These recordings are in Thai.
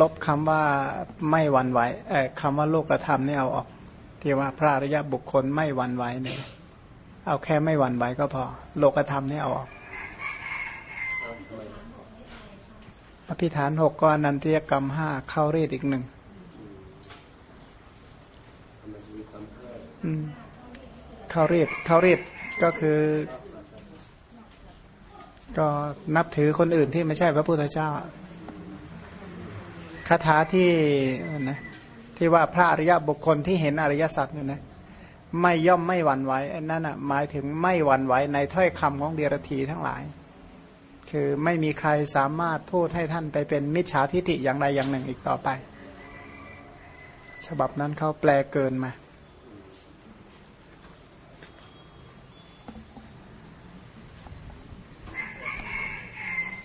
ลบคำว่าไม่หวันไหวคำว่าโลกธรรมนี่เอาออก ที่ว่าพระอริยบุคคลไม่หวันไหวเนี่ยเอาแค่ไม่หวันไหวก็พอ โลกธรรมนี่เอาออกอภิฐานหกก็อนันตยกรรมห้าเข้าเรียดอีกหนึ่งเข้าเรียดเข้าเรียดก็คือ ก็นับถือคนอื่นที่ไม่ใช่พระพุทธเจ้าคาถาที่นะที่ว่าพระอริยบุคคลที่เห็นอริยสัจเนี่ยนะไม่ย่อมไม่หวั่นไหวอันนั้นอะหมายถึงไม่หวั่นไหวในถ้อยคำของเดียรถีทั้งหลาย คือไม่มีใครสามารถพูดให้ท่านไปเป็นมิจฉาทิฏฐิอย่างใดอย่างหนึ่งอีกต่อไป ฉบับนั้นเขาแปลเกินมา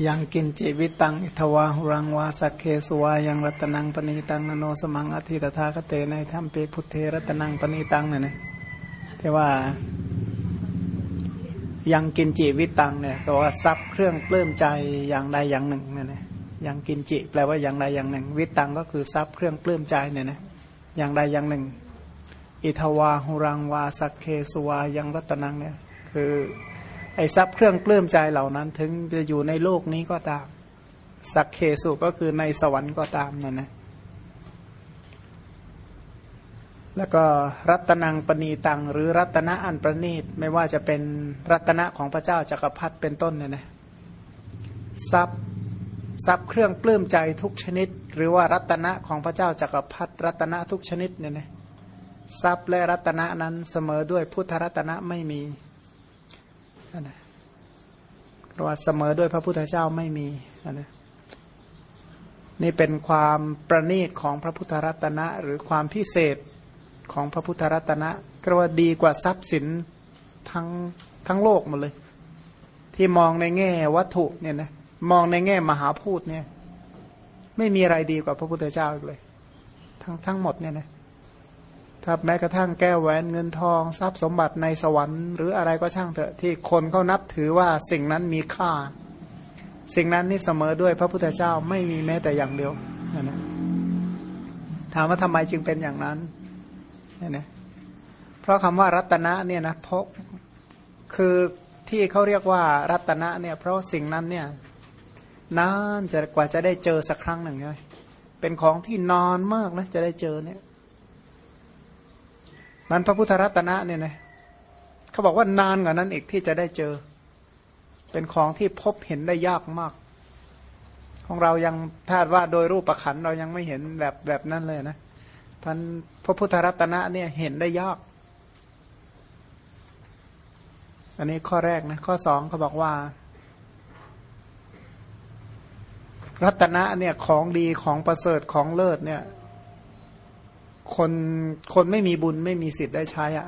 ยังกินจิวิตัง อิทวาหุรังวาสักเคสวายังรัตนังปณีตังนโนสมังอธิตถาคเตในธรรมเปพุทเทรัตนังปณีตังเนี่ยนะที่ว่า ยังกินจิวิตังเนี่ยก็ว่าทรัพย์เครื่องปลื้มใจอย่างใดอย่างหนึ่งเนี่ยนะยังกินจิแปลว่าอย่างใดอย่างหนึ่ง วิตังก็คือทรัพย์เครื่องปลื้มใจเนี่ยนะอย่างใดอย่างหนึ่ง อิทวาหุรังวาสักเคสวายังรัตนังเนี่ยคือ ไอ้ทรัพย์เครื่องปลื้มใจเหล่านั้น ถึงจะอยู่ในโลกนี้ก็ตาม สักเคสุก็คือในสวรรค์ก็ตามนั่นนะแล้วก็รัตนังปณีตังหรือรัตนะอันประณีตไม่ว่าจะเป็นรัตนะของพระเจ้าจักรพรรดิเป็นต้นเนี่ยนะทรัพย์ทรัพย์เครื่องปลื้มใจทุกชนิด หรือว่ารัตนะของพระเจ้าจักรพรรดิรัตนะทุกชนิดเนี่ยนะทรัพย์และรัตนะนั้นเสมอด้วยพุทธรัตนะไม่มี นะเพราะว่าเสมอด้วยพระพุทธเจ้าไม่มีนั่นนะนี่เป็นความประณีตของพระพุทธรัตนะ หรือความพิเศษของพระพุทธรัตนะก็ว่าดีกว่าทรัพย์สินทั้งทั้งโลกหมดเลย ที่มองในแง่วัตถุเนี่ยนะมองในแง่มหาพูดเนี่ย ไม่มีอะไรดีกว่าพระพุทธเจ้าอีกเลย ทั้งทั้งหมดเนี่ยนะ ถ้าแม้กระทั่งแก้วแหวนเงินทองทรัพย์สมบัติในสวรรค์ หรืออะไรก็ช่างเถอะที่คนเขานับถือว่าสิ่งนั้นมีค่า สิ่งนั้นนี่เสมอด้วยพระพุทธเจ้าไม่มีแม้แต่อย่างเดียวนะนะถามว่าทำไมจึงเป็นอย่างนั้นเนี่ยนะเพราะคำว่ารัตนะเนี่ยนะเพราะคือที่เขาเรียกว่ารัตนะเนี่ย เพราะสิ่งนั้นเนี่ยนานจะกว่าจะได้เจอสักครั้งหนึ่งเลยเป็นของที่นอนมากนะจะได้เจอเนี่ย มันพระพุทธรัตนะเนี่ยนะเขาบอกว่านานกว่านั้นอีกที่จะได้เจอ เป็นของที่พบเห็นได้ยากมาก ของเรายังถ้าว่าโดยรูปประขันเรายังไม่เห็นแบบแบบนั้นเลยนะท่านพระพุทธรัตนะเนี่ยเห็นได้ยาก อันนี้ข้อแรกนะข้อสองเขาบอกว่า รัตนะเนี่ยของดีของประเสริฐของเลิศเนี่ย คนคนไม่มีบุญไม่มีสิทธิ์ได้ใช้อะ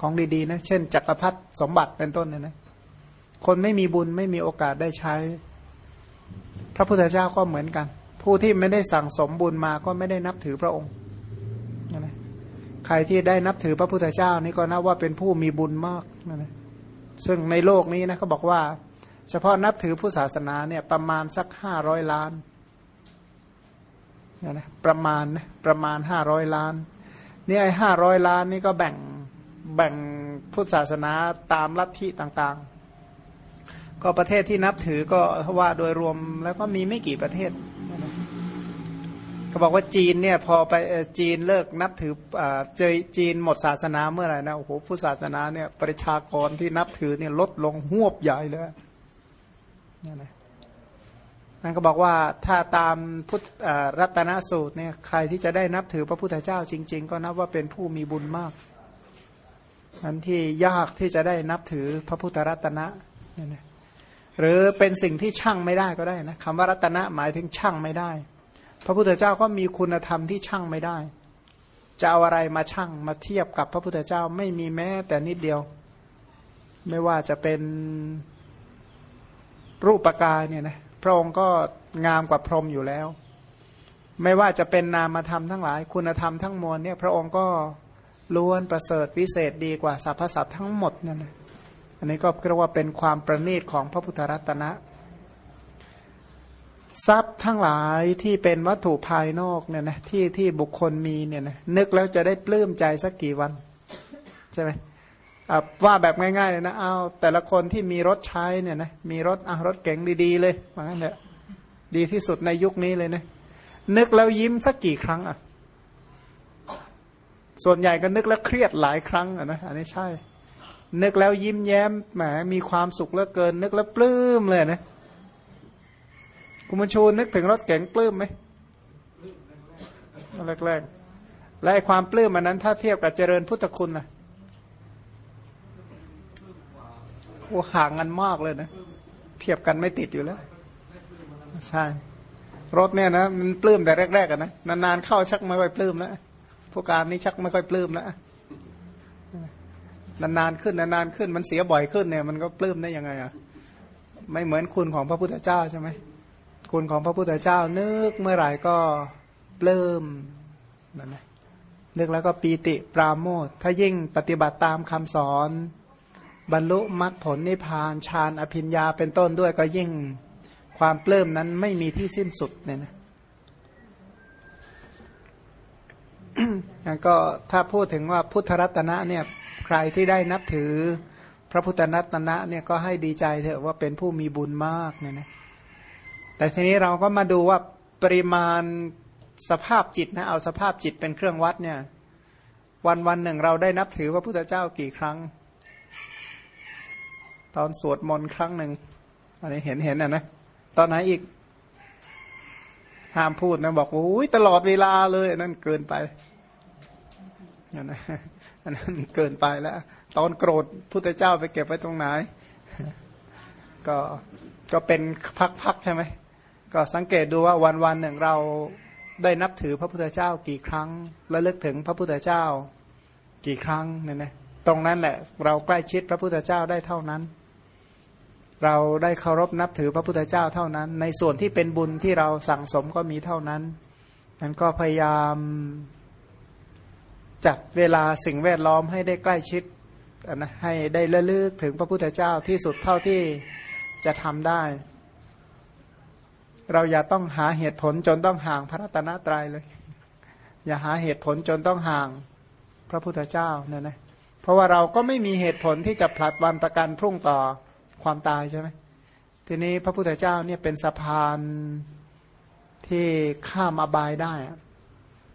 ของดีๆนะ เช่น จักรพรรดิสมบัติเป็นต้นเนี่ยนะคนไม่มีบุญไม่มีโอกาสได้ใช้ พระพุทธเจ้าก็เหมือนกัน ผู้ที่ไม่ได้สั่งสมบุญมาก็ไม่ได้นับถือพระองค์นะใครที่ได้นับถือพระพุทธเจ้านี่ก็นับว่าเป็นผู้มีบุญมากนะซึ่งในโลกนี้นะเขาบอกว่า เฉพาะนับถือผู้ศาสนาเนี่ยประมาณสักห้าร้อยล้าน นะนะประมาณนะประมาณห้าร้อยล้านนี่ไอ้ห้าร้อยล้านนี่ก็แบ่งแบ่งพุทธศาสนาตามลัทธิต่างๆ ก็ประเทศที่นับถือก็ว่าโดยรวมแล้วก็มีไม่กี่ประเทศเขาบอกว่าจีนเนี่ยพอไปจีนเลิกนับถือเจอจีนหมดศาสนาเมื่อไหร่นะโอ้โหพุทธศาสนาเนี่ยประชากรที่นับถือเนี่ยลดลงหวบใหญ่เลยนี่นะ นั่นก็บอกว่าถ้าตามพุทธรัตนสูตรเนี่ยใครที่จะได้นับถือพระพุทธเจ้าจริง ๆ ก็นับว่าเป็นผู้มีบุญมากนันที่ยากที่จะได้นับถือพระพุทธรัตนะเนี่ยนะหรือเป็นสิ่งที่ช่างไม่ได้ก็ได้นะคำว่ารัตนะหมายถึงช่างไม่ได้ พระพุทธเจ้าก็มีคุณธรรมที่ช่างไม่ได้ จะเอาอะไรมาช่างมาเทียบกับพระพุทธเจ้าไม่มีแม้แต่นิดเดียว ไม่ว่าจะเป็นรูปกายเนี่ยนะ พระองค์ก็งามกว่าพรหมอยู่แล้ว ไม่ว่าจะเป็นนามธรรมทั้งหลาย คุณธรรมทั้งมวลเนี่ยพระองค์ก็ล้วนประเสริฐวิเศษดีกว่าสรรพสัตว์ทั้งหมดนั่นแหละอันนี้ก็เรียกว่าเป็นความประณีตของพระพุทธรัตนะ ทรัพย์ทั้งหลายที่เป็นวัตถุภายนอกเนี่ยนะที่ที่บุคคลมีเนี่ยนะนึกแล้วจะได้ปลื้มใจสักกี่วัน ใช่ไหม ว่าแบบง่ายๆเลยนะเอาแต่ละคนที่มีรถใช้เนี่ยนะมีรถอะรถเก๋งดีๆเลยว่างั้นแหละดีที่สุดในยุคนี้เลยนะนึกแล้วยิ้มสักกี่ครั้งอะส่วนใหญ่ก็นึกแล้วเครียดหลายครั้งอะนะอันนี้ใช่ นึกแล้วยิ้มแย้มแหมมีความสุขเหลือเกิน นึกแล้วปลื้มเลยนะคุณมชูนึกถึงรถเก๋งปลื้มไหมแรกๆและไอ้ความปลื้มอันนั้นถ้าเทียบกับเจริญพุทธคุณนะโอ้ ห่างกันมากเลยนะ เทียบกันไม่ติดอยู่แล้ว ใช่ รถเนี่ยนะมันปลื้มแต่แรกๆกันนะนานๆเข้าชักไม่ค่อยปลื้มแล้วผู้การนี้ชักไม่ค่อยปลื้มแล้วนานๆขึ้นนานๆขึ้นมันเสียบ่อยขึ้นเนี่ย มันก็ปลื้มได้ยังไงอะไม่เหมือนคุณของพระพุทธเจ้าใช่ไหมคุณของพระพุทธเจ้านึกเมื่อไหร่ก็ปลื้มนั่นแหละนึกแล้วก็ปีติปราโมทถ้ายิ่งปฏิบัติตามคำสอน บรรลุมรรคผลนิพพานฌานอภิญญาเป็นต้นด้วยก็ยิ่งความปลื้มนั้นไม่มีที่สิ้นสุดเนี่ยนะงั้นก็ถ้าพูดถึงว่าพุทธรัตนะเนี่ยใครที่ได้นับถือพระพุทธรัตนะเนี่ยก็ให้ดีใจเถอะว่าเป็นผู้มีบุญมากเนี่ยนะแต่ทีนี้เราก็มาดูว่าปริมาณสภาพจิตนะเอาสภาพจิตเป็นเครื่องวัดเนี่ย วันวันหนึ่งเราได้นับถือพระพุทธเจ้ากี่ครั้ง ตอนสวดมนต์ครั้งหนึ่งอันนี้เห็นเห็นอะนะตอนไหนอีก ห้ามพูดนะบอกโอ้ยตลอดเวลาเลยนั่นเกินไปอันนั้นเกินไปแล้ว ตอนโกรธพุทธเจ้าไปเก็บไว้ตรงไหน ก็ก็เป็นพักๆใช่ไหมก็สังเกตดูว่าวันวันหนึ่งเราได้นับถือพระพุทธเจ้ากี่ครั้งและเลิกถึงพระพุทธเจ้ากี่ครั้งเนี่ยนะตรงนั้นแหละ เราใกล้ชิดพระพุทธเจ้าได้เท่านั้น เราได้เคารพนับถือพระพุทธเจ้าเท่านั้น ในส่วนที่เป็นบุญที่เราสั่งสมก็มีเท่านั้นนั้นก็พยายามจัดเวลาสิ่งแวดล้อมให้ได้ใกล้ชิดนะให้ได้เลือกถึงพระพุทธเจ้าที่สุดเท่าที่จะทำได้ เราอย่าต้องหาเหตุผลจนต้องห่างพระรัตนตรัยเลย อย่าหาเหตุผลจนต้องห่างพระพุทธเจ้าเนี่ยนะเพราะว่าเราก็ไม่มีเหตุผลที่จะผลัดวันประกันพรุ่งต่อ ความตายใช่ไหมทีนี้พระพุทธเจ้าเนี่ยเป็นสะพานที่ข้ามอบายได้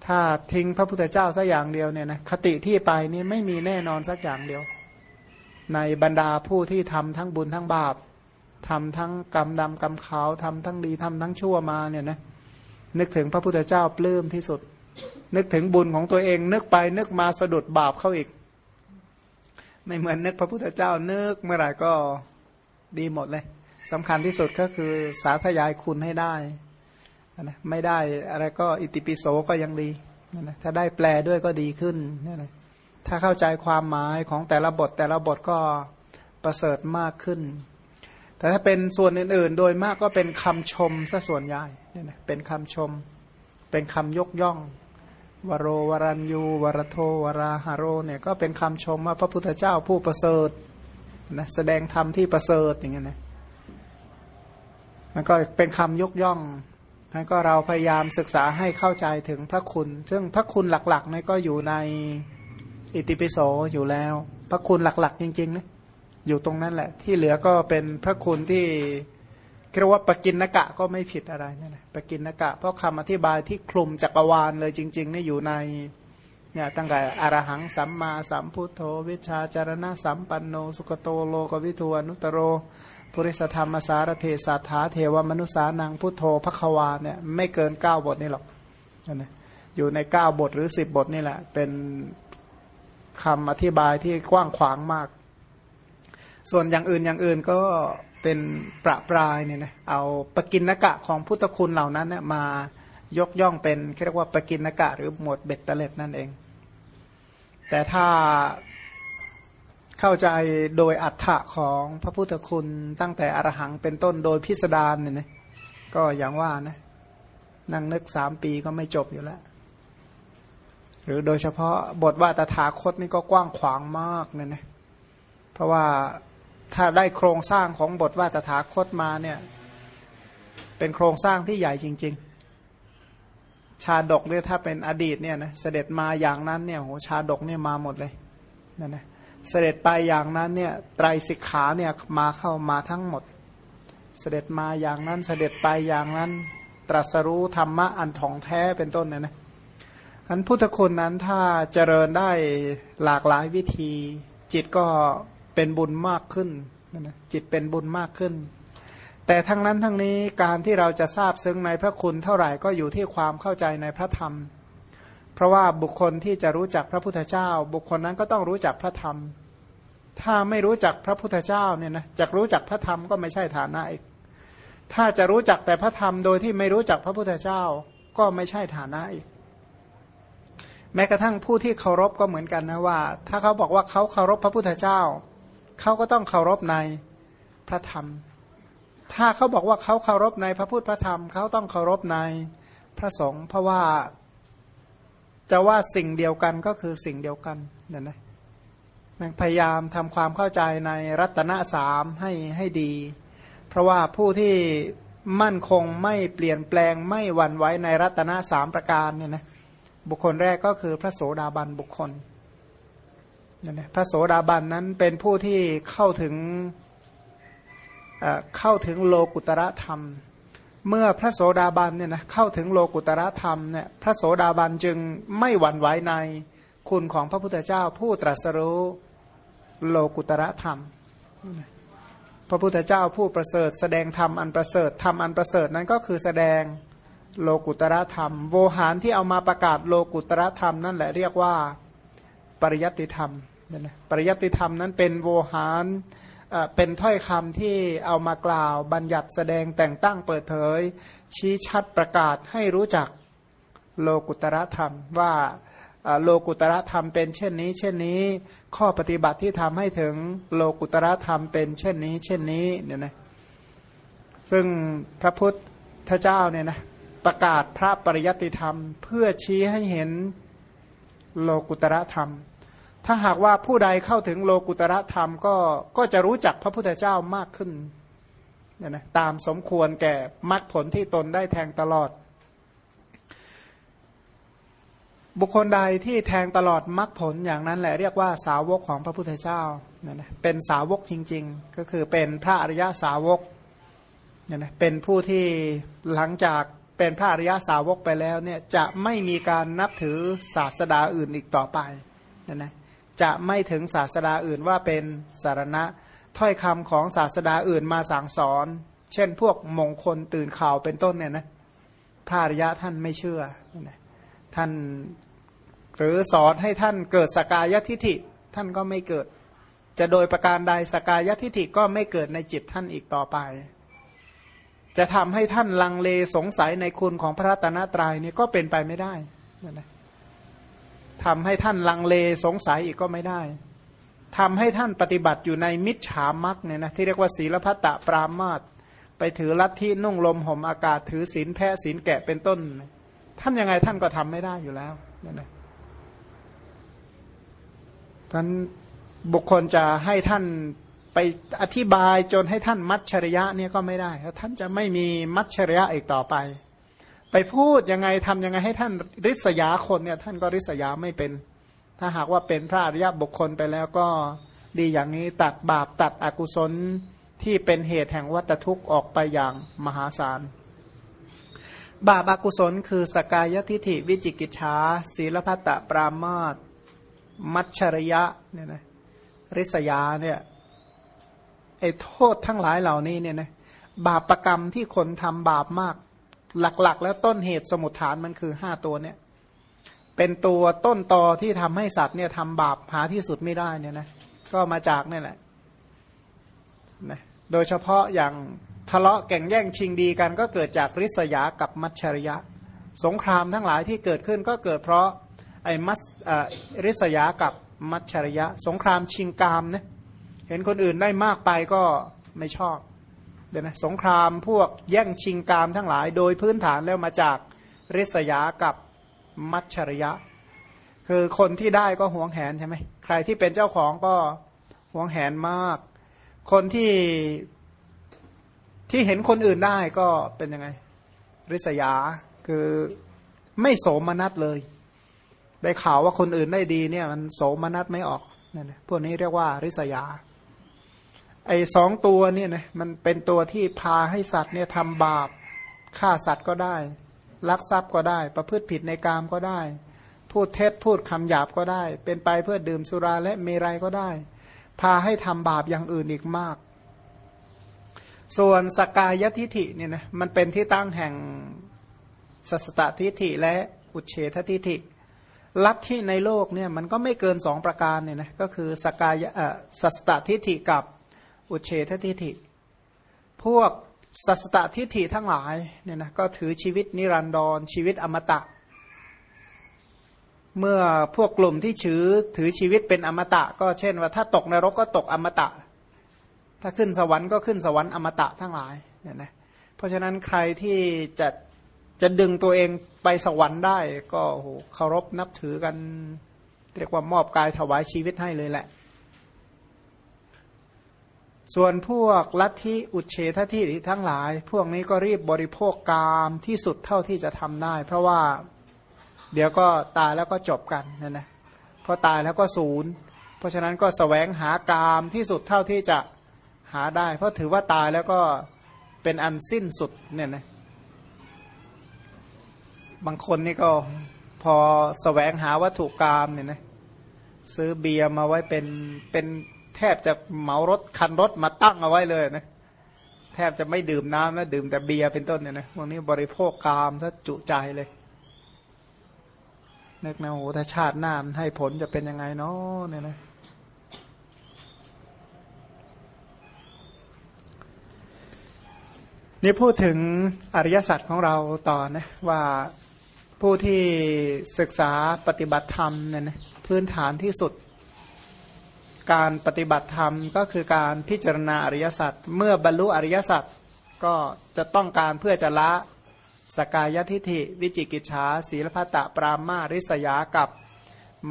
ถ้าทิ้งพระพุทธเจ้าสักอย่างเดียวเนี่ยนะคติที่ไปนี่ไม่มีแน่นอนสักอย่างเดียว ในบรรดาผู้ที่ทำทั้งบุญทั้งบาปทำทั้งกรรมดำกรรมขาวทำทั้งดีทำทั้งชั่วมาเนี่ยนะนึกถึงพระพุทธเจ้าปลื้มที่สุด นึกถึงบุญของตัวเอง นึกไปนึกมาสะดุดบาปเข้าอีก ไม่เหมือนนึกพระพุทธเจ้านึกเมื่อไหร่ก็ ดีหมดเลยสำคัญที่สุดก็คือสาธยายคุณให้ได้นะไม่ได้อะไรก็อิติปิโสก็ยังดีนะถ้าได้แปลด้วยก็ดีขึ้นนี่นะถ้าเข้าใจความหมายของแต่ละบทแต่ละบทก็ประเสริฐมากขึ้น แต่ถ้าเป็นส่วนอื่นๆ โดยมากก็เป็นคำชมซะส่วนใหญ่เนี่นะเป็นคำชม เป็นคำยกย่อง วโรวรัญยู วรโทวราหาโรเนี่ยก็เป็นคำชมว่าพระพุทธเจ้าผู้ประเสริฐ นะแสดงธรรมที่ประเสริฐอย่างเงี้ยนะมันก็เป็นคำยกย่องนั้นก็เราพยายามศึกษาให้เข้าใจถึงพระคุณ ซึ่งพระคุณหลักๆนี่ก็อยู่ในอิติปิโสอยู่แล้ว พระคุณหลักๆ จริงๆนะอยู่ตรงนั้นแหละ ที่เหลือก็เป็นพระคุณที่เรียกว่าปกินนกะก็ไม่ผิดอะไรนี่นะปกินนกะ เพราะคำอธิบายที่คลุมจักรวาลเลยจริงๆนี่อยู่ใน เนี่ยตั้งแต่อรหังสัมมาสัมพุทโธวิชาจารณะสัมปันโนสุกโตโลกวิทูอนุตโรปุริสธรรมสารเทศาถาเทวมนุษานังพุทโธพระควาเนี่ยไม่เกินเก้าบทนี่หรอกนะอยู่ในเก้าบทหรือสิบบทนี่แหละ เป็นคำอธิบายที่กว้างขวางมาก ส่วนอย่างอื่นอย่างอื่นก็เป็นประปรายเนี่ยนะเอาปกินกะของพุทธคุณเหล่านั้นเนี่ยมายกย่องเป็นเรียกว่าปกินกะหรือหมวดเบ็ดตะเล็ดนั่นเอง แต่ถ้าเข้าใจโดยอัฏฐะของพระพุทธคุณตั้งแต่อรหังเป็นต้นโดยพิสดารเนี่ยนะก็อย่างว่านะนั่งนึกสามปีก็ไม่จบอยู่แล้ว หรือโดยเฉพาะบทว่าตถาคตนี่ก็กว้างขวางมากเนี่ยนะเพราะว่าถ้าได้โครงสร้างของบทว่าตถาคตมาเนี่ย เป็นโครงสร้างที่ใหญ่จริง ๆ ชาดกเนี่ยถ้าเป็นอดีตเนี่ยนะเสด็จมาอย่างนั้นเนี่ยโหชาดกเนี่ยมาหมดเลยนั่นนะเสด็จไปอย่างนั้นเนี่ยไตรสิกขาเนี่ยมาเข้ามาทั้งหมด เสด็จมาอย่างนั้นเสด็จไปอย่างนั้น ตรัสรู้ธรรมะอันถ่องแท้เป็นต้นเนี่ยนะอันพุทธคุณนั้นถ้าเจริญได้หลากหลายวิธี จิตก็เป็นบุญมากขึ้นนะจิตเป็นบุญมากขึ้น แต่ทั้งนั้นทั้งนี้การที่เราจะทราบซึ้งในพระคุณเท่าไหร่ก็อยู่ที่ความเข้าใจในพระธรรม เพราะว่าบุคคลที่จะรู้จักพระพุทธเจ้า บุคคลนั้นก็ต้องรู้จักพระธรรม ถ้าไม่รู้จักพระพุทธเจ้าเนี่ยนะจะรู้จักพระธรรมก็ไม่ใช่ฐานะอีก ถ้าจะรู้จักแต่พระธรรมโดยที่ไม่รู้จักพระพุทธเจ้าก็ไม่ใช่ฐานะอีก แม้กระทั่งผู้ที่เคารพก็เหมือนกันนะว่า ถ้าเขาบอกว่าเขาเคารพพระพุทธเจ้าเขาก็ต้องเคารพในพระธรรม ถ้าเขาบอกว่าเขาเคารพในพระพุทธพระธรรมเขาต้องเคารพในพระสงฆ์เพราะว่าจะว่าสิ่งเดียวกันก็คือสิ่งเดียวกันเนี่ยนะพยายามทำความเข้าใจในรัตนสามให้ให้ดี เพราะว่าผู้ที่มั่นคงไม่เปลี่ยนแปลงไม่หวั่นไหวในรัตนสามประการเนี่ยนะบุคคลแรกก็คือพระโสดาบันบุคคลนั่นแหละพระโสดาบันนั้นเป็นผู้ที่เข้าถึง เข้าถึงโลกุตระธรรม เมื่อพระโสดาบันเนี่ยนะเข้าถึงโลกุตระธรรมเนี่ยพระโสดาบันจึงไม่หวั่นไหวในคุณของพระพุทธเจ้าผู้ตรัสรู้โลกุตระธรรม พระพุทธเจ้าผู้ประเสริฐ แสดงธรรมอันประเสริฐธรรมอันประเสริฐนั้นก็คือแสดงโลกุตระธรรม โวหารที่เอามาประกาศโลกุตระธรรม นั่นแหละเรียกว่าปริยัติธรรมนะปริยัติธรรมนั้นเป็นโวหาร เป็นถ้อยคำที่เอามากล่าว บัญญัติแสดงแต่งตั้งเปิดเผย ชี้ชัดประกาศให้รู้จักโลกุตระธรรมว่าโลกุตระธรรมเป็นเช่นนี้ เช่นนี้ ข้อปฏิบัติที่ทำให้ถึงโลกุตระธรรมเป็นเช่นนี้ เช่นนี้เนี่ยนะซึ่งพระพุทธเจ้าเนี่ยนะประกาศพระปริยัติธรรม เพื่อชี้ให้เห็นโลกุตระธรรม ถ้าหากว่าผู้ใดเข้าถึงโลกุตระธรรมก็ก็จะรู้จักพระพุทธเจ้ามากขึ้นเนี่ยนะตามสมควรแก่มรรคผลที่ตนได้แทงตลอด บุคคลใดที่แทงตลอดมรรคผลอย่างนั้นแหละเรียกว่าสาวกของพระพุทธเจ้าเนี่ยนะเป็นสาวกจริง ๆ ก็คือเป็นพระอริยสาวกเนี่ยนะเป็นผู้ที่หลังจากเป็นพระอริยสาวกไปแล้วเนี่ยจะไม่มีการนับถือศาสดาอื่นอีกต่อไปนะนะ จะไม่ถึงศาสดาอื่นว่าเป็นสารณะ ถ้อยคำของศาสดาอื่นมาสั่งสอน เช่นพวกมงคลตื่นข่าวเป็นต้นเนี่ยนะพระอริยะท่านไม่เชื่อ ท่านหรือสอนให้ท่านเกิดสกายทิฐิท่านก็ไม่เกิด จะโดยประการใดสกายทิฐิก็ไม่เกิดในจิตท่านอีกต่อไป จะทำให้ท่านลังเลสงสัยในคุณของพระตนตรัยนี่ก็เป็นไปไม่ได้นะ ทำให้ท่านลังเลสงสัยอีกก็ไม่ได้ทำให้ท่านปฏิบัติอยู่ในมิจฉามักเนี่ยนะที่เรียกว่าศีลพัตตปรามาตไปถือลัทธินุ่งลมห่มอากาศถือศีลแพ้ศีลแกะเป็นต้น ท่านยังไงท่านก็ทำไม่ได้อยู่แล้วนั่นแหละท่านบุคคลจะให้ท่านไปอธิบายจนให้ท่านมัชชริยะเนี่ยก็ไม่ได้ท่านจะไม่มีมัชชริยะอีกต่อไป ไปพูดยังไงทำยังไงให้ท่านริษยาคนเนี่ยท่านก็ริษยาไม่เป็น ถ้าหากว่าเป็นพระอริยบุคคลไปแล้วก็ดีอย่างนี้ตัดบาปตัดอกุศลที่เป็นเหตุแห่งวัตทุกข์ออกไปอย่างมหาศาล บาปอากุศลคือสกายทิฐิวิจิกิจฉาศีลพัตตปรามาตมัชชริยะเนี่ยนะริษยาเนี่ยไอ้โทษทั้งหลายเหล่านี้เนี่ยนะบาปประกรรมที่คนทำบาปมาก หลักๆ แล้วต้นเหตุสมุทฐานมันคือห้าตัวเนี่ย เป็นตัวต้นตอที่ทำให้สัตว์เนี่ยทำบาปหาที่สุดไม่ได้เนี่ยนะก็มาจากนี่แหละนะโดยเฉพาะอย่างทะเลาะแก่งแย่งชิงดีกัน ก็เกิดจากริษยากับมัชชริยะ สงครามทั้งหลายที่เกิดขึ้นก็เกิดเพราะไอ้มัสริษยากับมัชชริยะ สงครามชิงกามเนี่ยเห็นคนอื่นได้มากไปก็ไม่ชอบ ดี๋ยนะสงครามพวกแย่งชิงกามทั้งหลาย โดยพื้นฐานแล้วมาจากริษยากับมัชริยะ คือคนที่ได้ก็หวงแหนใช่ไหมใครที่เป็นเจ้าของก็หวงแหนมาก คนที่ที่เห็นคนอื่นได้ก็เป็นยังไง ริษยาคือไม่โสมนัสเลย ได้ข่าวว่าคนอื่นได้ดีเนี่ยมันโสมนัสไม่ออกนั่นนะพวกนี้เรียกว่าริษยา ไอ้สองตัวเนี่ยนะมันเป็นตัวที่พาให้สัตว์เนี่ยทำบาปฆ่าสัตว์ก็ได้ลักทรัพย์ก็ได้ ประพฤติผิดในกามก็ได้ พูดเท็จพูดคำหยาบก็ได้ เป็นไปเพื่อดื่มสุราและเมรัยก็ได้ พาให้ทำบาปอย่างอื่นอีกมาก ส่วนสกายทิฐิเนี่ยนะมันเป็นที่ตั้งแห่งสัสตทิฐิและอุเฉททิฐิลัทธิในโลกเนี่ยมันก็ไม่เกินสองประการเนี่ยนะก็คือสกายสัสตทิฐิกับ อุเฉททิฐิ พวกสัสตทิฏฐิทั้งหลายเนี่ยนะก็ถือชีวิตนิรันดรชีวิตอมตะ เมื่อพวกกลุ่มที่ถือถือชีวิตเป็นอมตะ ก็เช่นว่าถ้าตกนรกก็ตกอมตะ ถ้าขึ้นสวรรค์ก็ขึ้นสวรรค์อมตะทั้งหลายเนี่ยนะเพราะฉะนั้นใครที่จะจะดึงตัวเองไปสวรรค์ได้ ก็โหเคารพนับถือกัน เรียกว่ามอบกายถวายชีวิตให้เลยแหละ ส่วนพวกลัทธิอุเฉทที่ทั้งหลาย พวกนี้ก็รีบบริโภคกามที่สุดเท่าที่จะทำได้ เพราะว่าเดี๋ยวก็ตายแล้วก็จบกันนะนะพอตายแล้วก็ศูนย์ เพราะฉะนั้นก็สแสวงหากามที่สุดเท่าที่จะหาได้ เพราะถือว่าตายแล้วก็เป็นอันสิ้นสุดเนี่ยนะบางคนนี่ก็พอสแสวงหาวัตถุกรรมเนี่ยนะซื้อเบียร์มาไว้เป็นเป็น แทบจะเหมารถคันรถมาตั้งเอาไว้เลยนะแทบจะไม่ดื่มน้ำนะดื่มแต่เบียร์เป็นต้นเนี่ยนะพวันนี้บริโภคกามถ้าจุใจเลยนึกนะโอ้ถ้าชาติหน้ามันให้ผลจะเป็นยังไงเนาะเนี่ยนะนี่พูดถึงอริยสัจของเราต่อนะว่าผู้ที่ศึกษาปฏิบัติธรรมเนี่ยนะพื้นฐานที่สุด การปฏิบัติธรรมก็คือการพิจารณาอริยสัจเมื่อบรรลุอริยสัจก็จะต้องการเพื่อจะละสกายทิฐิ วิจิกิจฉาศีลพัตะปรามาริษยากับ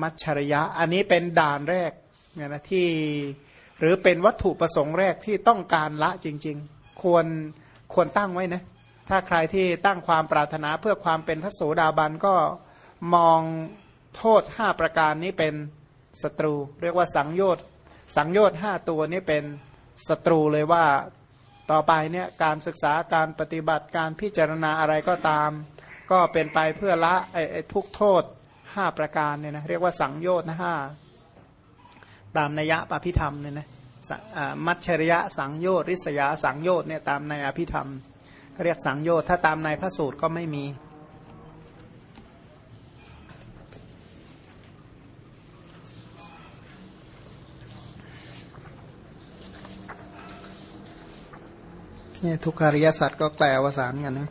มัชริยะ อันนี้เป็นด่านแรกเนี่ยนะที่หรือเป็นวัตถุประสงค์แรกที่ต้องการละจริง ๆ ควรควรตั้งไว้นะถ้าใครที่ตั้งความปรารถนาเพื่อความเป็นพระโสดาบันก็มองโทษห้าประการนี้เป็น ศัตรู เรียกว่าสังโยชน์สังโยชน์ห้าตัวนี้เป็นศัตรูเลยว่าต่อไปเนี่ยการศึกษาการปฏิบัติการพิจารณาอะไรก็ตาม ก็เป็นไปเพื่อละไอ้ทุกโทษห้าประการเนี่ยนะเรียกว่าสังโยชน์ห้าตามนัยยะปพิธรรมเนี่ยนะมัชชริยะสังโยชน์ริษยาสังโยชน์เนี่ยตามในอภิธรรมเรียกสังโยชน์ถ้าตามในพระสูตรก็ไม่มี นี่ทุกขาริยสัตว์ก็แปลวสานกันนะ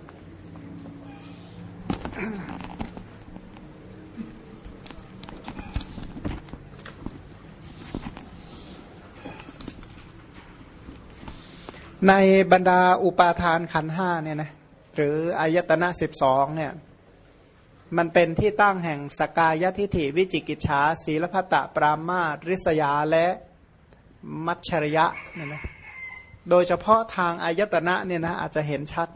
ในบรรดาอุปาทานขันห้าเนี่ยนะหรืออายตนะสิบสองเนี่ยมันเป็นที่ตั้งแห่งสกายทิฐิวิจิกิจฉาศีลพัตะปรามาตริษยาและมัชชริยะเนี่ยนะ โดยเฉพาะทางอายตนะเนี่ยนะอาจจะเห็นชัด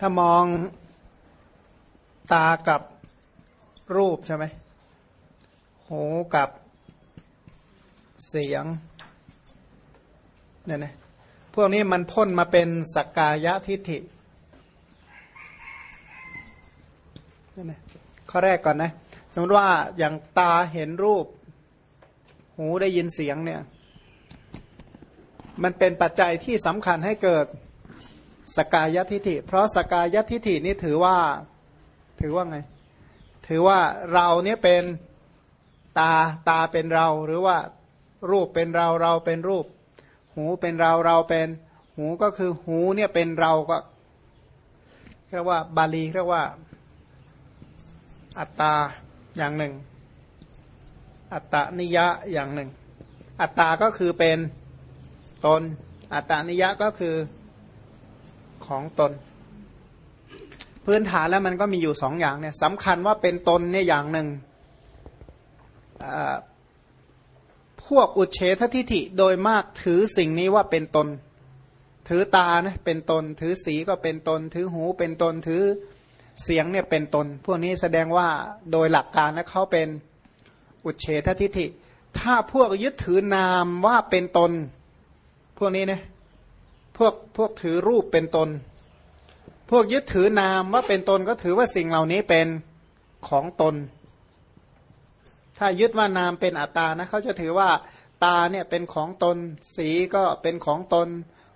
ถ้ามองตากับรูปใช่ไหมหูกับเสียงเนี่ยนะพวกนี้มันพ่นมาเป็นสกกายทิฏฐินี่ยนะข้อแรกก่อนนะ สมมติว่าอย่างตาเห็นรูป หูได้ยินเสียงเนี่ย มันเป็นปัจจัยที่สำคัญให้เกิดสกายทิฐิ เพราะสกายทิฐินี่ถือว่า ถือว่าไง ถือว่าเราเนี่ยเป็นตาตาเป็นเรา หรือว่ารูปเป็นเราเราเป็นรูป หูเป็นเราเราเป็น หูก็คือหูเนี่ยเป็นเราก็เรียกว่าบาลีเรียกว่า อัตตาอย่างหนึ่ง อัตตนิยะอย่างหนึ่ง อัตตาก็คือเป็นตน อัตตนิยะก็คือของตน พื้นฐานแล้วมันก็มีอยู่สองอย่างเนี่ยสำคัญว่าเป็นตนเนี่ยอย่างหนึ่งผวกอุเฉททิฐิโดยมากถือสิ่งนี้ว่าเป็นตน ถือตานะเป็นตน ถือสีก็เป็นตน ถือหูเป็นตนถือเสียงเนี่ยเป็นตน พวกนี้แสดงว่าโดยหลักการนะเขาเป็น อุเฉททิฐิ ถ้าพวกยึดถือนามว่าเป็นตน พวกนี้นะพวกพวกถือรูปเป็นตน พวกยึดถือนามว่าเป็นตนก็ถือว่าสิ่งเหล่านี้เป็นของตน ถ้ายึดว่านามเป็นอัตตานะเขาจะถือว่าตาเนี่ยเป็นของตน สีก็เป็นของตน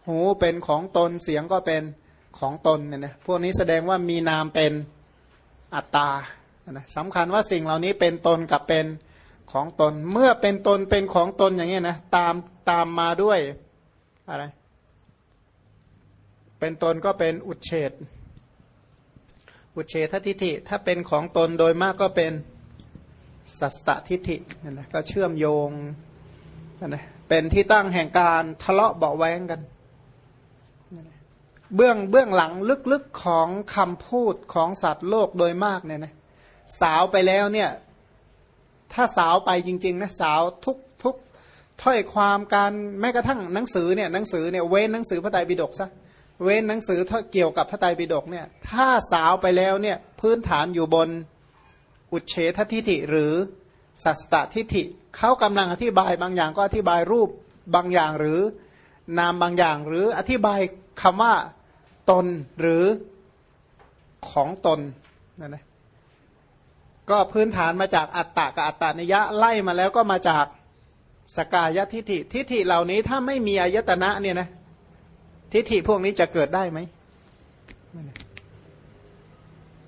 หูเป็นของตน เสียงก็เป็นของตนเนี่ยนะ พวกนี้แสดงว่ามีนามเป็นอัตตานะสำคัญว่าสิ่งเหล่านี้เป็นตนกับเป็น ของตนเมื่อเป็นตนเป็นของตนอย่างนี้นะตามตามมาด้วยอะไร เป็นตนก็เป็นอุเฉดอุเฉททิฏฐิถ้าเป็นของตนโดยมากก็เป็นสัสตทิฏฐินี่นะก็เชื่อมโยงนะเป็นที่ตั้งแห่งการทะเลาะเบาแวงกันเบื้องเบื้องหลังลึกๆของคำพูดของสัตว์โลกโดยมากเนี่ยนะสาวไปแล้วเนี่ย ถ้าสาวไปจริงๆนะสาวทุกทุกถ้อยความการแม้กระทั่งหนังสือเนี่ยหนังสือเนี่ยเว้นหนังสือพระไตรปิฎกซะเว้นหนังสือเกี่ยวกับพระไตรปิฎกเนี่ยถ้าสาวไปแล้วเนี่ยพื้นฐานอยู่บนอุเฉททิฏฐิหรือสัสตทิฏฐิเขากำลังอธิบายบางอย่างก็อธิบายรูปบางอย่างหรือนามบางอย่างหรืออธิบายคำว่าตนหรือของตนนั่นนะ ก็พื้นฐานมาจากอัตตะกับอัตตานิยะไล่มาแล้วก็มาจากสกายทิฐิทิฐิเหล่านี้ถ้าไม่มีอายตนะเนี่ยนะทิฐิพวกนี้จะเกิดได้ไหม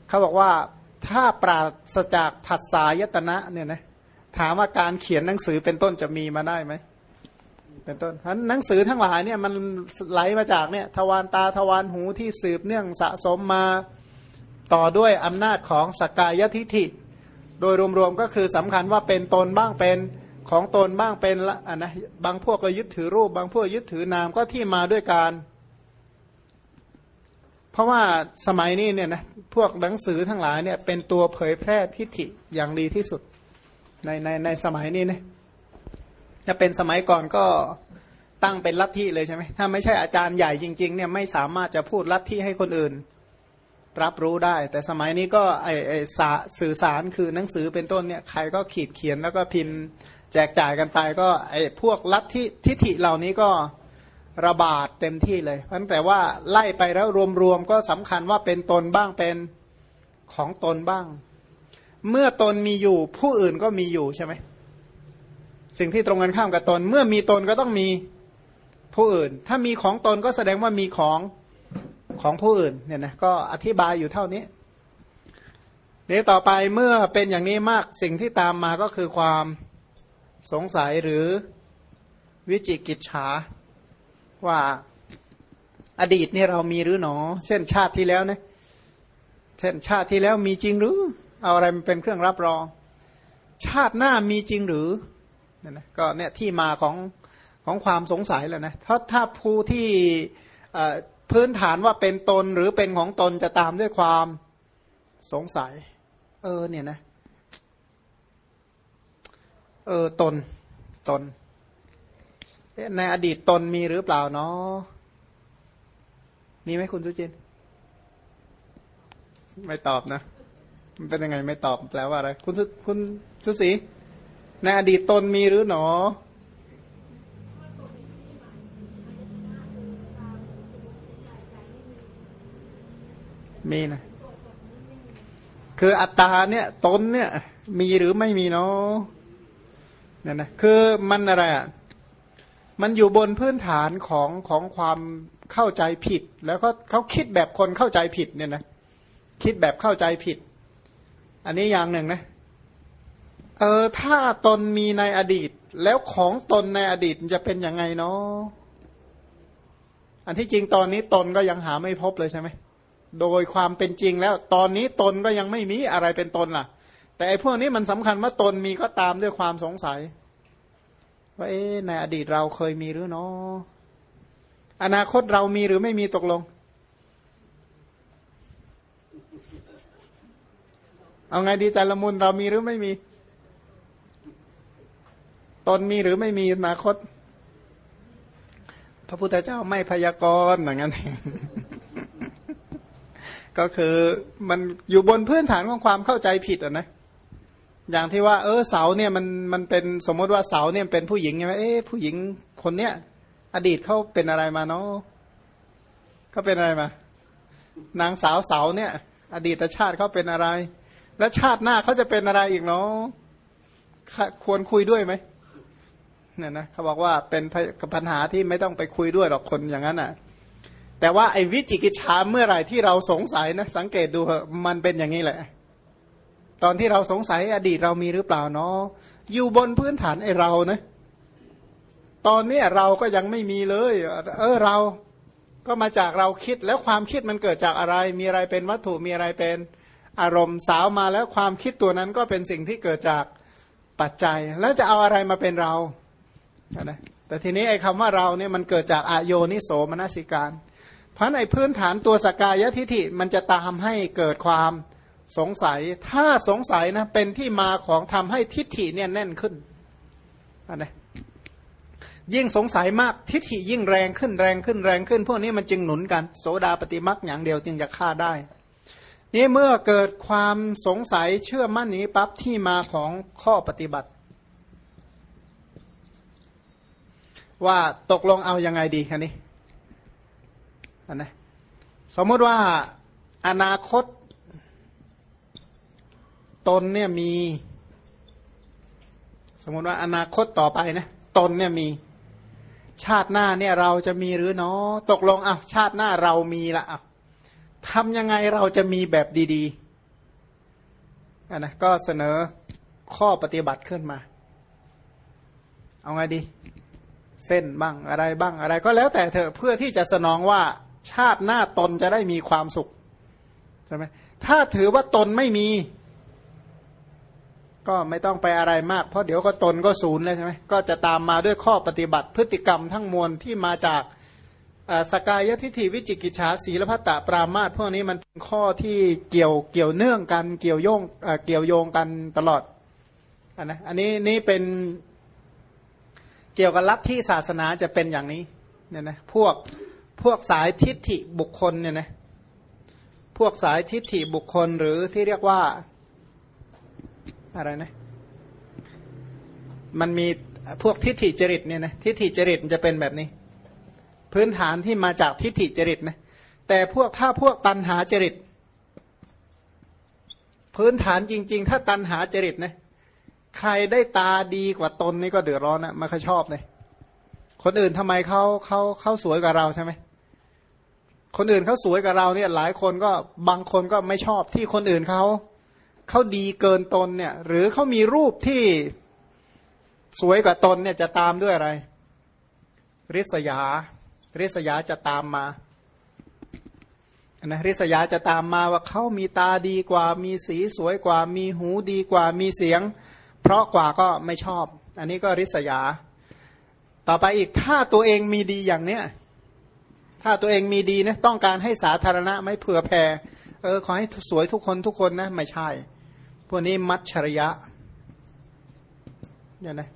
เขาบอกว่าถ้าปราศจากผัสสายตนะเนี่ยนะถามว่าการเขียนหนังสือเป็นต้นจะมีมาได้ไหมเป็นต้นเพราะหนังสือทั้งหลายเนี่ยมันไหลมาจากเนี่ยทวารตาทวารหูที่สืบเนื่องสะสมมาต่อด้วยอำนาจของสกายทิฐิ โดยรวมๆก็คือสำคัญว่าเป็นตนบ้างเป็นของตนบ้างเป็นละนะบางพวกก็ยึดถือรูป บางพวกยึดถือนามก็ที่มาด้วยการราะว่าสมัยนี้เนี่ยนะพวกหนังสือทั้งหลายเนี่ยเป็นตัวเผยแพร่ทิฏฐิอย่างดีที่สุดในในในสมัยนี้นะถ้าเป็นสมัยก่อนก็ตั้งเป็นลัทธิเลยใช่ไหมถ้าไม่ใช่อาจารย์ใหญ่จริงๆเนี่ยไม่สามารถจะพูดลัทธิให้คนอื่น รับรู้ได้ แต่สมัยนี้ก็ไอไอสื่อสารคือหนังสือเป็นต้นเนี่ยใครก็ขีดเขียนแล้วก็พิมพ์ แจกจ่ายกันไปก็ไอพวกลัทธิทิฏฐิเหล่านี้ก็ระบาดเต็มที่เลยเพราะแต่ว่าไล่ไปแล้วรวมๆก็สำคัญว่าเป็นตนบ้างเป็นของตนบ้าง เมื่อตนมีอยู่ ผู้อื่นก็มีอยู่ใช่ไหมสิ่งที่ตรงกันข้ามกับตน เมื่อมีตนก็ต้องมีผู้อื่น ถ้ามีของตนก็แสดงว่ามีของ ของผู้อื่นเนี่ยนะก็อธิบายอยู่เท่านี้เดี๋ยวต่อไปเมื่อเป็นอย่างนี้มากสิ่งที่ตามมาก็คือความสงสัยหรือวิจิกิจฉาว่าอดีตนี่เรามีหรือหนอ เช่นชาติที่แล้วนะเช่นชาติที่แล้วมีจริงหรือ เอาอะไรมันเป็นเครื่องรับรอง ชาติหน้ามีจริงหรือเนี่ยนะก็เนี่ยที่มาของของความสงสัยแล้วนะเพราะถ้าผู้ที่ พื้นฐานว่าเป็นตนหรือเป็นของตนจะตามด้วยความสงสัย เออเนี่ยนะ เออตนตน ในอดีตตนมีหรือเปล่าเนาะมีไหมคุณสุจิน ไม่ตอบนะ มันเป็นยังไงไม่ตอบแปลว่าอะไร คุณคุณสุสีในอดีตตนมีหรือหนอ มีนะ คืออัตตาเนี่ยตนเนี่ย มีหรือไม่มีเนาะเนี่ยนะคือมันอะไรอะมันอยู่บนพื้นฐานของของความเข้าใจผิด แล้วก็เขาคิดแบบคนเข้าใจผิดเนี่ยนะคิดแบบเข้าใจผิด อันนี้อย่างหนึ่งนะเออถ้าตนมีในอดีต แล้วของตนในอดีตจะเป็นยังไงเนาะอันที่จริงตอนนี้ตนก็ยังหาไม่พบเลยใช่ไหม โดยความเป็นจริงแล้ว ตอนนี้ตนก็ยังไม่มีอะไรเป็นตนล่ะ แต่ไอ้พวกนี้มันสำคัญว่าตนมีก็ตามด้วยความสงสัย ว่าเอ๊ในอดีตเราเคยมีหรือเนาะอนาคตเรามีหรือไม่มีตกลง เอาไงดีใจละมุนเรามีหรือไม่มีตตนมีหรือไม่มีอนาคต พระพุทธเจ้าไม่พยากรณ์อย่างนั้น ก็คือมันอยู่บนพื้นฐานของความเข้าใจผิดอะนะอย่างที่ว่า เออเสาเนี่ยมันมันเป็นสมมติว่าเสาเนี่ยเป็นผู้หญิงใช่ไหมเอ๊ะผู้หญิงคนเนี้ยอดีตเขาเป็นอะไรมาเนาะเขาเป็นอะไรมา นางสาวเสาเนี่ย อดีตชาติเขาเป็นอะไร แล้วชาติหน้าเขาจะเป็นอะไรอีกเนาะควรคุยด้วยไหมเนี่ยนะเขาบอกว่าเป็นปัญหาที่ไม่ต้องไปคุยด้วยหรอกคนอย่างนั้นอะ แต่ว่าไอ้วิจิกิจฉาเมื่อไหร่ที่เราสงสัยนะสังเกตดูมันเป็นอย่างนี้แหละ ตอนที่เราสงสัยอดีตเรามีหรือเปล่าเนาะอยู่บนพื้นฐานไอ้เรานะ ตอนนี้เราก็ยังไม่มีเลย เออเราก็มาจากเราคิดแล้วความคิดมันเกิดจากอะไร มีอะไรเป็นวัตถุมีอะไรเป็นอารมณ์สาวมาแล้วความคิดตัวนั้นก็เป็นสิ่งที่เกิดจากปัจจัย แล้วจะเอาอะไรมาเป็นเรานะแต่ทีนี้ไอ้คำว่าเราเนี่ยมันเกิดจากอโยนิโสมนสิการ เพราะในพื้นฐานตัวสกายทิฐิมันจะตามให้เกิดความสงสัย ถ้าสงสัยนะเป็นที่มาของทำให้ทิฏฐิเนี่ยแน่นขึ้นนะยิ่งสงสัยมากทิฏฐิยิ่งแรงขึ้นแรงขึ้นแรงขึ้น พวกนี้มันจึงหนุนกัน โสดาปฏิมักอย่างเดียวจึงจะฆ่าได้นี่เมื่อเกิดความสงสัยเชื่อมั่นนี้ปั๊บที่มาของข้อปฏิบัติ ว่าตกลงเอาอยัางไงดีคะนี่ นนะสมมติว่าอนาคตตนเนี่ยมี สมมติว่าอนาคตต่อไปนะตนเนี่ยมีชาติหน้าเนี่ยเราจะมีหรือเนาะตกลงอะชาติหน้าเรามีละอะทำยังไงเราจะมีแบบดีๆนะก็เสนอข้อปฏิบัติขึ้นมา เอาไงดี เส้นบ้างอะไรบ้างอะไรก็แล้วแต่เธอเพื่อที่จะสนองว่า ชาติหน้าตนจะได้มีความสุขใช่ไหมถ้าถือว่าตนไม่มี ก็ไม่ต้องไปอะไรมาก เพราะเดี๋ยวก็ตนก็ศูนย์เลยใช่ไหมก็จะตามมาด้วยข้อปฏิบัติพฤติกรรมทั้งมวลที่มาจากสกายทิฏฐิวิจิกิจฉาศีลพัตตปรามาตพวกนี้มันเป็นข้อที่เกี่ยวเกี่ยวเนื่องกันเกี่ยวโยงเกี่ยวโยงกันตลอดอนนะอันนี้นี่เป็นเกี่ยวกับลัทธิศาสนาจะเป็นอย่างนี้เนี่ยนะพวก พวกสายทิฏฐิบุคคลเนี่ยนะพวกสายทิฏฐิบุคคลหรือที่เรียกว่าอะไรนะมันมีพวกทิฏฐิจริตเนี่ยนะทิฏฐิจริตมันจะเป็นแบบนี้ พื้นฐานที่มาจากทิฏฐิจริตนะแต่พวกถ้าพวกตันหาจริต พื้นฐานจริง ๆ ถ้าตันหาจริตนะใครได้ตาดีกว่าตนนี่ก็เดือดร้อนนะม่ค่อยชอบเลยคนอื่นทำไมเขาเขาเขาสวยกว่าเราใช่ไหม คนอื่นเขาสวยกว่าเราเนี่ยหลายคนก็บางคนก็ไม่ชอบที่คนอื่นเขาเขาดีเกินตนเนี่ย หรือเขามีรูปที่สวยกว่าตนเนี่ยจะตามด้วยอะไร ริษยา ริษยาจะตามมานะริษยาจะตามมาว่าเขามีตาดีกว่า มีสีสวยกว่า มีหูดีกว่า มีเสียง เพราะกว่าก็ไม่ชอบ อันนี้ก็ริษยา ต่อไปอีกถ้าตัวเองมีดีอย่างเนี้ย ถ้าตัวเองมีดีนะต้องการให้สาธารณะไม่เผื่อแผ่เออขอให้สวยทุกคนทุกคนนะ ไม่ใช่ พวกนี้มัจฉริยะเนี่ยนะ